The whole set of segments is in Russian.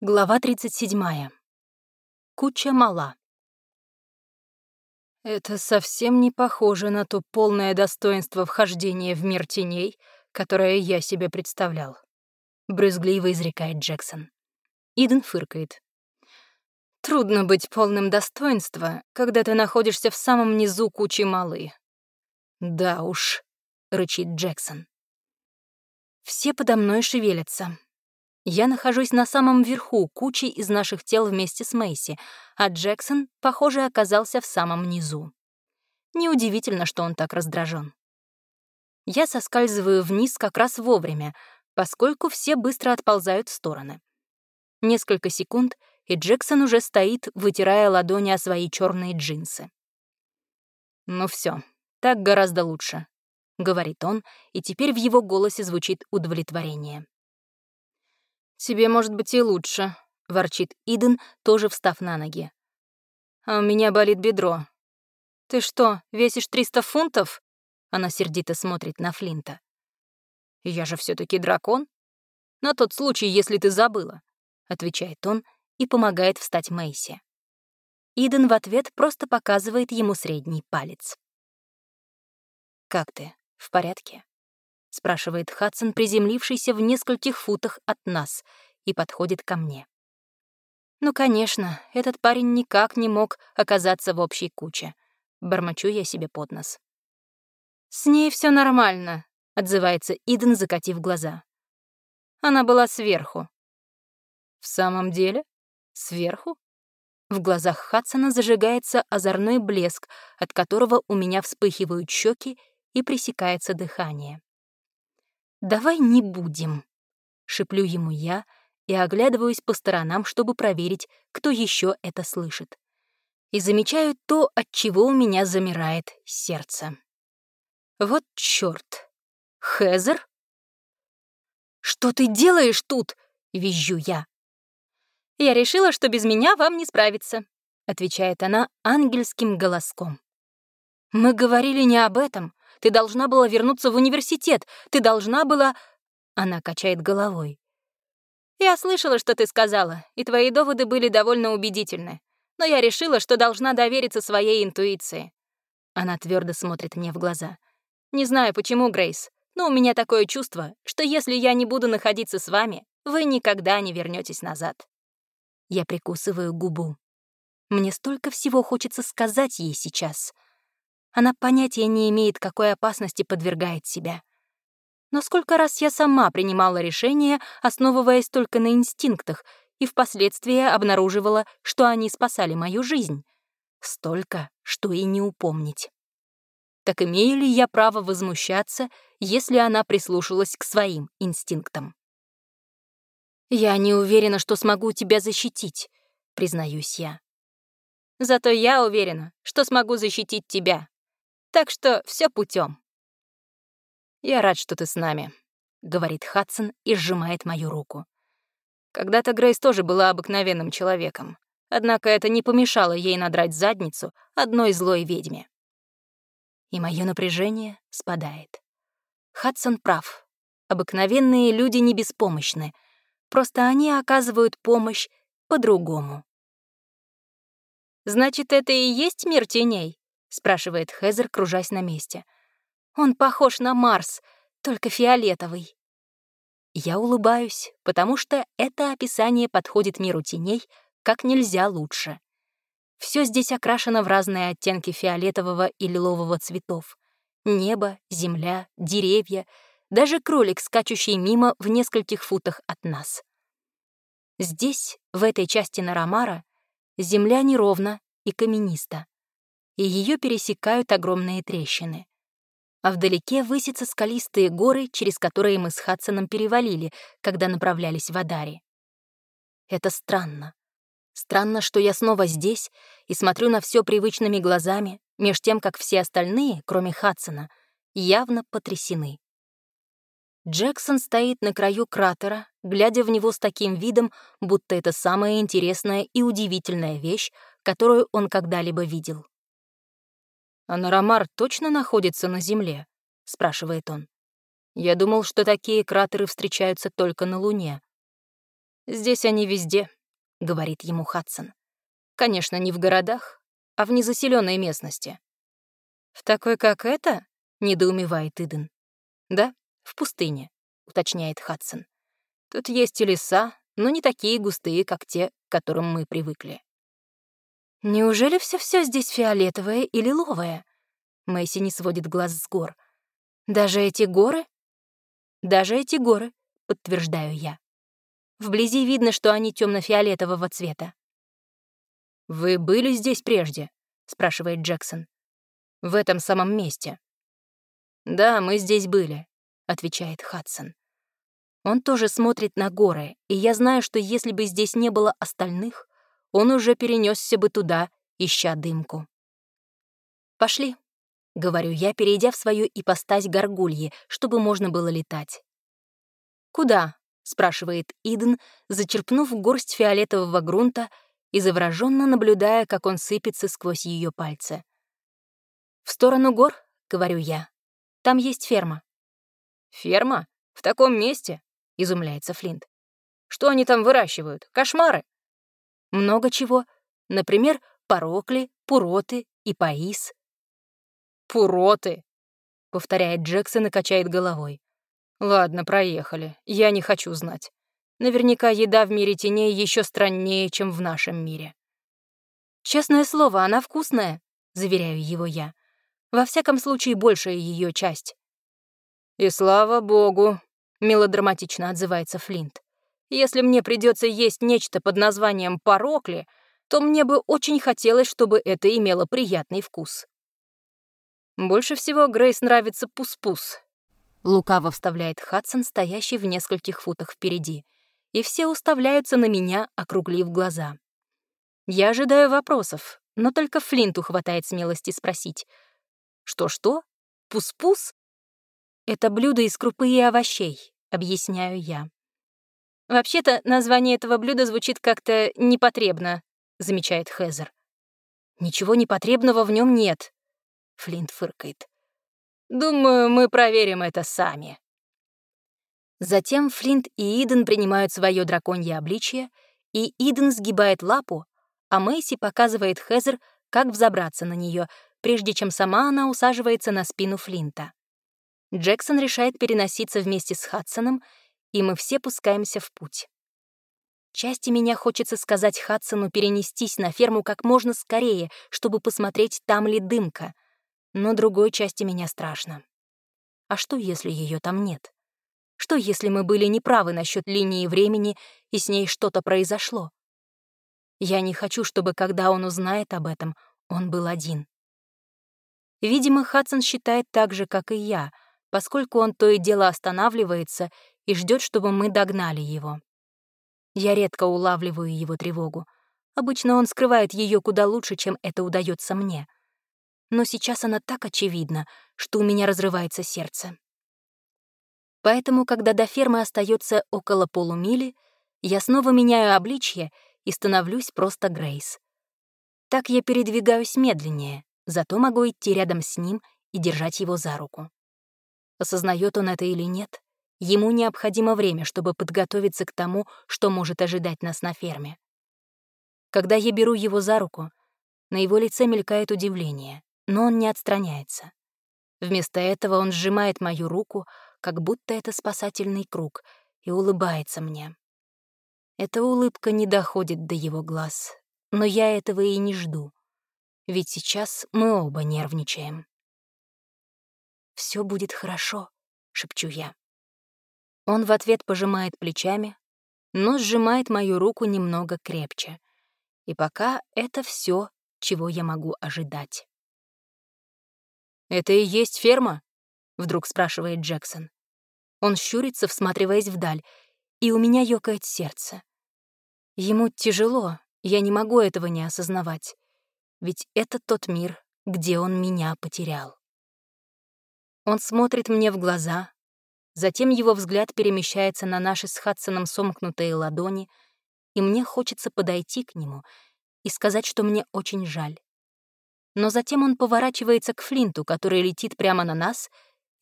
Глава 37. Куча мала. Это совсем не похоже на то полное достоинство вхождения в мир теней, которое я себе представлял. Брызгливо изрекает Джексон. Иден фыркает. Трудно быть полным достоинства, когда ты находишься в самом низу кучи малы. Да уж, рычит Джексон. Все подо мной шевелятся. Я нахожусь на самом верху кучи из наших тел вместе с Мэйси, а Джексон, похоже, оказался в самом низу. Неудивительно, что он так раздражен. Я соскальзываю вниз как раз вовремя, поскольку все быстро отползают в стороны. Несколько секунд, и Джексон уже стоит, вытирая ладони о свои черные джинсы. «Ну все, так гораздо лучше», — говорит он, и теперь в его голосе звучит удовлетворение. «Тебе, может быть, и лучше», — ворчит Иден, тоже встав на ноги. «А у меня болит бедро». «Ты что, весишь 300 фунтов?» Она сердито смотрит на Флинта. «Я же все таки дракон. На тот случай, если ты забыла», — отвечает он и помогает встать Мэйси. Иден в ответ просто показывает ему средний палец. «Как ты? В порядке?» — спрашивает Хадсон, приземлившийся в нескольких футах от нас, и подходит ко мне. «Ну, конечно, этот парень никак не мог оказаться в общей куче», — бормочу я себе под нос. «С ней все нормально», — отзывается Иден, закатив глаза. «Она была сверху». «В самом деле? Сверху?» В глазах Хадсона зажигается озорной блеск, от которого у меня вспыхивают щеки и пресекается дыхание. «Давай не будем», — шеплю ему я и оглядываюсь по сторонам, чтобы проверить, кто еще это слышит. И замечаю то, от чего у меня замирает сердце. Вот чёрт. Хезер? «Что ты делаешь тут?» — визжу я. «Я решила, что без меня вам не справиться», — отвечает она ангельским голоском. «Мы говорили не об этом. Ты должна была вернуться в университет. Ты должна была...» Она качает головой. «Я слышала, что ты сказала, и твои доводы были довольно убедительны. Но я решила, что должна довериться своей интуиции». Она твердо смотрит мне в глаза. «Не знаю, почему, Грейс, но у меня такое чувство, что если я не буду находиться с вами, вы никогда не вернетесь назад». Я прикусываю губу. Мне столько всего хочется сказать ей сейчас — она понятия не имеет, какой опасности подвергает себя. Но сколько раз я сама принимала решения, основываясь только на инстинктах, и впоследствии обнаруживала, что они спасали мою жизнь. Столько, что и не упомнить. Так имею ли я право возмущаться, если она прислушалась к своим инстинктам? «Я не уверена, что смогу тебя защитить», — признаюсь я. «Зато я уверена, что смогу защитить тебя», так что все путем. «Я рад, что ты с нами», — говорит Хадсон и сжимает мою руку. Когда-то Грейс тоже была обыкновенным человеком, однако это не помешало ей надрать задницу одной злой ведьме. И мое напряжение спадает. Хадсон прав. Обыкновенные люди не беспомощны, просто они оказывают помощь по-другому. «Значит, это и есть мир теней?» — спрашивает Хезер, кружась на месте. «Он похож на Марс, только фиолетовый». Я улыбаюсь, потому что это описание подходит миру теней как нельзя лучше. Все здесь окрашено в разные оттенки фиолетового и лилового цветов. Небо, земля, деревья, даже кролик, скачущий мимо в нескольких футах от нас. Здесь, в этой части Нарамара, земля неровна и камениста и ее пересекают огромные трещины. А вдалеке высятся скалистые горы, через которые мы с Хадсоном перевалили, когда направлялись в Адари. Это странно. Странно, что я снова здесь и смотрю на все привычными глазами, меж тем, как все остальные, кроме Хадсона, явно потрясены. Джексон стоит на краю кратера, глядя в него с таким видом, будто это самая интересная и удивительная вещь, которую он когда-либо видел. «А Нарамар точно находится на Земле?» — спрашивает он. «Я думал, что такие кратеры встречаются только на Луне». «Здесь они везде», — говорит ему Хадсон. «Конечно, не в городах, а в незаселенной местности». «В такой, как это?» — недоумевает Иден. «Да, в пустыне», — уточняет Хадсон. «Тут есть и леса, но не такие густые, как те, к которым мы привыкли». «Неужели все-все здесь фиолетовое и лиловое?» Мэйси не сводит глаз с гор. «Даже эти горы?» «Даже эти горы», — подтверждаю я. Вблизи видно, что они темно-фиолетового цвета. «Вы были здесь прежде?» — спрашивает Джексон. «В этом самом месте». «Да, мы здесь были», — отвечает Хадсон. Он тоже смотрит на горы, и я знаю, что если бы здесь не было остальных, он уже перенесся бы туда, ища дымку. «Пошли», — говорю я, перейдя в свою ипостась горгульи, чтобы можно было летать. «Куда?» — спрашивает Иден, зачерпнув горсть фиолетового грунта и завороженно наблюдая, как он сыпется сквозь ее пальцы. «В сторону гор», — говорю я. «Там есть ферма». «Ферма? В таком месте?» — изумляется Флинт. «Что они там выращивают? Кошмары?» Много чего. Например, порокли, пуроты и паис. «Пуроты», — повторяет Джексон и качает головой. «Ладно, проехали. Я не хочу знать. Наверняка еда в мире теней еще страннее, чем в нашем мире». «Честное слово, она вкусная», — заверяю его я. «Во всяком случае, большая ее часть». «И слава богу», — мелодраматично отзывается Флинт. Если мне придется есть нечто под названием парокли, то мне бы очень хотелось, чтобы это имело приятный вкус. Больше всего Грейс нравится пус-пус. Лукаво вставляет Хадсон, стоящий в нескольких футах впереди, и все уставляются на меня, округлив глаза. Я ожидаю вопросов, но только Флинту хватает смелости спросить. «Что-что? Пус-пус?» «Это блюдо из крупы и овощей», — объясняю я. «Вообще-то название этого блюда звучит как-то непотребно», — замечает Хезер. «Ничего непотребного в нем нет», — Флинт фыркает. «Думаю, мы проверим это сами». Затем Флинт и Иден принимают свое драконье обличье, и Иден сгибает лапу, а Мэйси показывает Хезер, как взобраться на нее, прежде чем сама она усаживается на спину Флинта. Джексон решает переноситься вместе с Хадсоном и мы все пускаемся в путь. Части меня хочется сказать Хадсону перенестись на ферму как можно скорее, чтобы посмотреть, там ли дымка, но другой части меня страшно. А что, если ее там нет? Что, если мы были неправы насчет линии времени, и с ней что-то произошло? Я не хочу, чтобы, когда он узнает об этом, он был один. Видимо, Хадсон считает так же, как и я, поскольку он то и дело останавливается и ждет, чтобы мы догнали его. Я редко улавливаю его тревогу. Обычно он скрывает ее куда лучше, чем это удается мне. Но сейчас она так очевидна, что у меня разрывается сердце. Поэтому, когда до фермы остается около полумили, я снова меняю обличье и становлюсь просто Грейс. Так я передвигаюсь медленнее, зато могу идти рядом с ним и держать его за руку. Осознает он это или нет, Ему необходимо время, чтобы подготовиться к тому, что может ожидать нас на ферме. Когда я беру его за руку, на его лице мелькает удивление, но он не отстраняется. Вместо этого он сжимает мою руку, как будто это спасательный круг, и улыбается мне. Эта улыбка не доходит до его глаз, но я этого и не жду, ведь сейчас мы оба нервничаем. «Все будет хорошо», — шепчу я. Он в ответ пожимает плечами, но сжимает мою руку немного крепче. И пока это все, чего я могу ожидать. «Это и есть ферма?» — вдруг спрашивает Джексон. Он щурится, всматриваясь вдаль, и у меня ёкает сердце. Ему тяжело, я не могу этого не осознавать, ведь это тот мир, где он меня потерял. Он смотрит мне в глаза, Затем его взгляд перемещается на наши с Хадсоном сомкнутые ладони, и мне хочется подойти к нему и сказать, что мне очень жаль. Но затем он поворачивается к Флинту, который летит прямо на нас,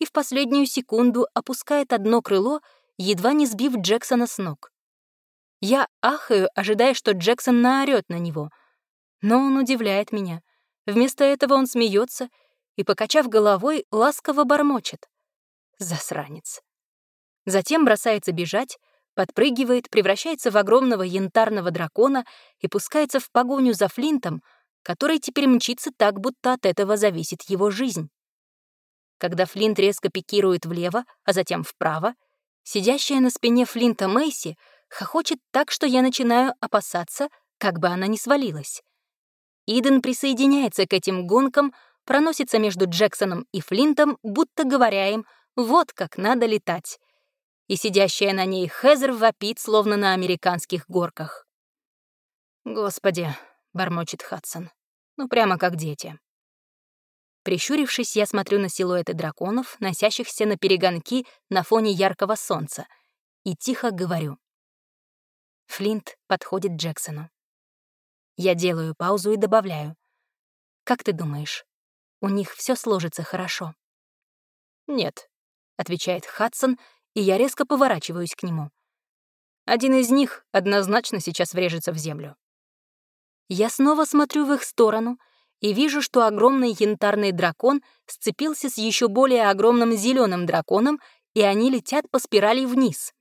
и в последнюю секунду опускает одно крыло, едва не сбив Джексона с ног. Я ахаю, ожидая, что Джексон наорёт на него. Но он удивляет меня. Вместо этого он смеется и, покачав головой, ласково бормочет. Засранец. Затем бросается бежать, подпрыгивает, превращается в огромного янтарного дракона и пускается в погоню за Флинтом, который теперь мчится так, будто от этого зависит его жизнь. Когда Флинт резко пикирует влево, а затем вправо, сидящая на спине Флинта Мэйси хохочет так, что я начинаю опасаться, как бы она ни свалилась. Иден присоединяется к этим гонкам, проносится между Джексоном и Флинтом, будто говоря им «вот как надо летать». И сидящая на ней Хезер вопит, словно на американских горках. «Господи», — бормочет Хадсон, — «ну прямо как дети». Прищурившись, я смотрю на силуэты драконов, носящихся на перегонки на фоне яркого солнца, и тихо говорю. Флинт подходит Джексону. Я делаю паузу и добавляю. «Как ты думаешь, у них все сложится хорошо?» «Нет», — отвечает Хадсон, и я резко поворачиваюсь к нему. Один из них однозначно сейчас врежется в землю. Я снова смотрю в их сторону и вижу, что огромный янтарный дракон сцепился с еще более огромным зеленым драконом, и они летят по спирали вниз.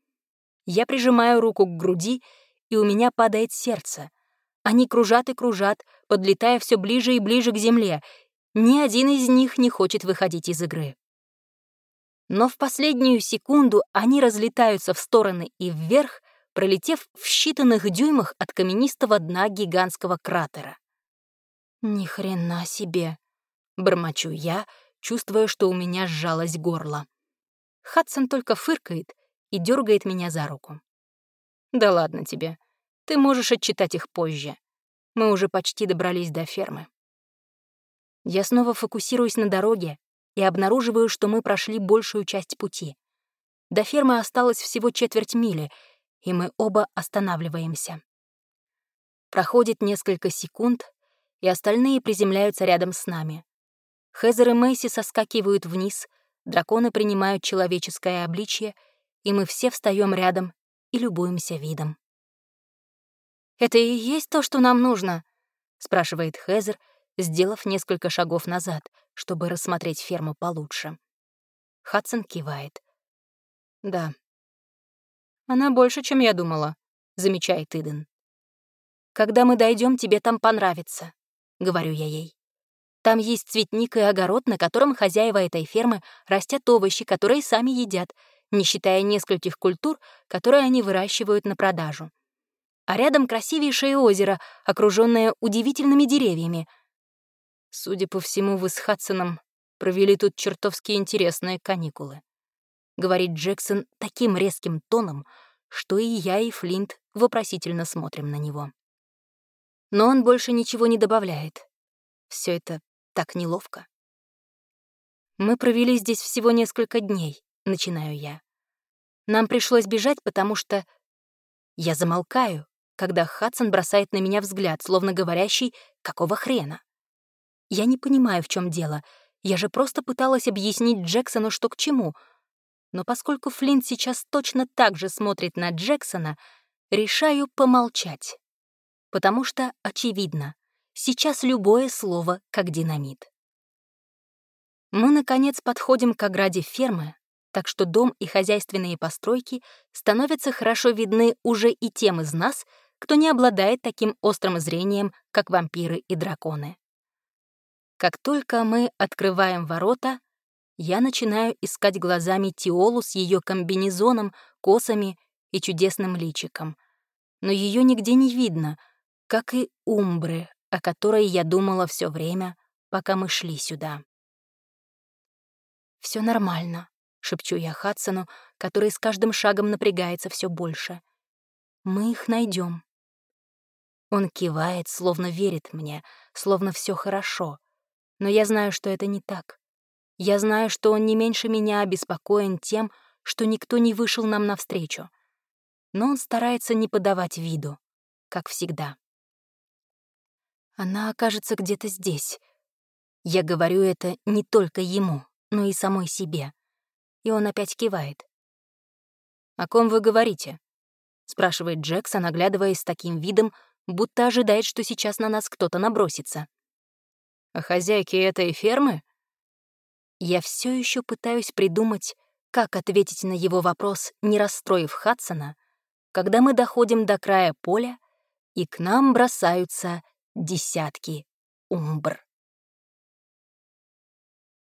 Я прижимаю руку к груди, и у меня падает сердце. Они кружат и кружат, подлетая все ближе и ближе к земле. Ни один из них не хочет выходить из игры. Но в последнюю секунду они разлетаются в стороны и вверх, пролетев в считанных дюймах от каменистого дна гигантского кратера. «Ни хрена себе!» — бормочу я, чувствуя, что у меня сжалось горло. Хадсон только фыркает и дергает меня за руку. «Да ладно тебе. Ты можешь отчитать их позже. Мы уже почти добрались до фермы. Я снова фокусируюсь на дороге и обнаруживаю, что мы прошли большую часть пути. До фермы осталось всего четверть мили, и мы оба останавливаемся. Проходит несколько секунд, и остальные приземляются рядом с нами. Хезер и Мэйси соскакивают вниз, драконы принимают человеческое обличье, и мы все встаем рядом и любуемся видом. «Это и есть то, что нам нужно?» — спрашивает Хезер, сделав несколько шагов назад, чтобы рассмотреть ферму получше. Хадсон кивает. «Да». «Она больше, чем я думала», — замечает Иден. «Когда мы дойдем, тебе там понравится», — говорю я ей. «Там есть цветник и огород, на котором хозяева этой фермы растят овощи, которые сами едят, не считая нескольких культур, которые они выращивают на продажу а рядом красивейшее озеро, окружённое удивительными деревьями. Судя по всему, вы с Хадсоном провели тут чертовски интересные каникулы. Говорит Джексон таким резким тоном, что и я, и Флинт вопросительно смотрим на него. Но он больше ничего не добавляет. Все это так неловко. Мы провели здесь всего несколько дней, начинаю я. Нам пришлось бежать, потому что... Я замолкаю, когда Хадсон бросает на меня взгляд, словно говорящий «какого хрена?». Я не понимаю, в чем дело. Я же просто пыталась объяснить Джексону, что к чему. Но поскольку Флинт сейчас точно так же смотрит на Джексона, решаю помолчать. Потому что, очевидно, сейчас любое слово как динамит. Мы, наконец, подходим к ограде фермы, так что дом и хозяйственные постройки становятся хорошо видны уже и тем из нас, кто не обладает таким острым зрением, как вампиры и драконы. Как только мы открываем ворота, я начинаю искать глазами Тиолу с ее комбинезоном, косами и чудесным личиком. Но ее нигде не видно, как и Умбры, о которой я думала все время, пока мы шли сюда. Все нормально», — шепчу я Хадсону, который с каждым шагом напрягается все больше. «Мы их найдем. Он кивает, словно верит мне, словно все хорошо. Но я знаю, что это не так. Я знаю, что он не меньше меня обеспокоен тем, что никто не вышел нам навстречу. Но он старается не подавать виду, как всегда. Она окажется где-то здесь. Я говорю это не только ему, но и самой себе. И он опять кивает. «О ком вы говорите?» — спрашивает Джексон, оглядываясь с таким видом, будто ожидает, что сейчас на нас кто-то набросится. «О хозяйке этой фермы?» Я все еще пытаюсь придумать, как ответить на его вопрос, не расстроив Хадсона, когда мы доходим до края поля, и к нам бросаются десятки умбр.